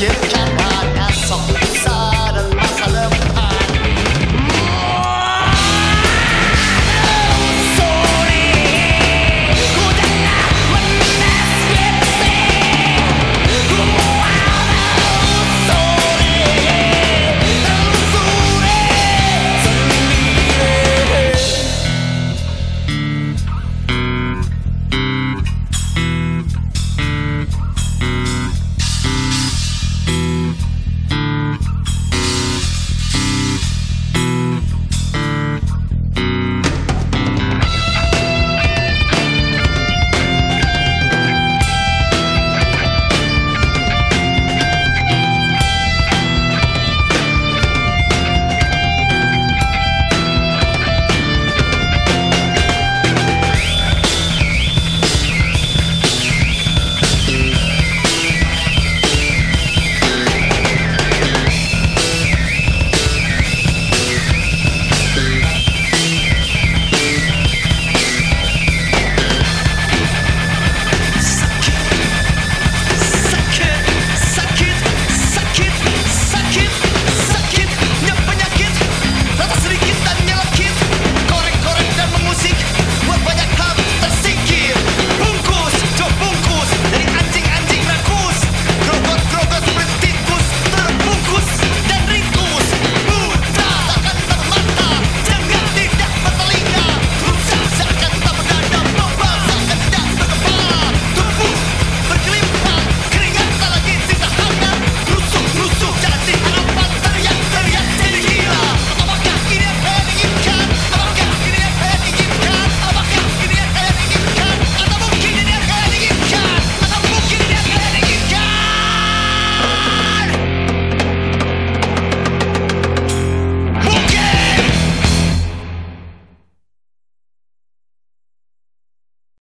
yeah.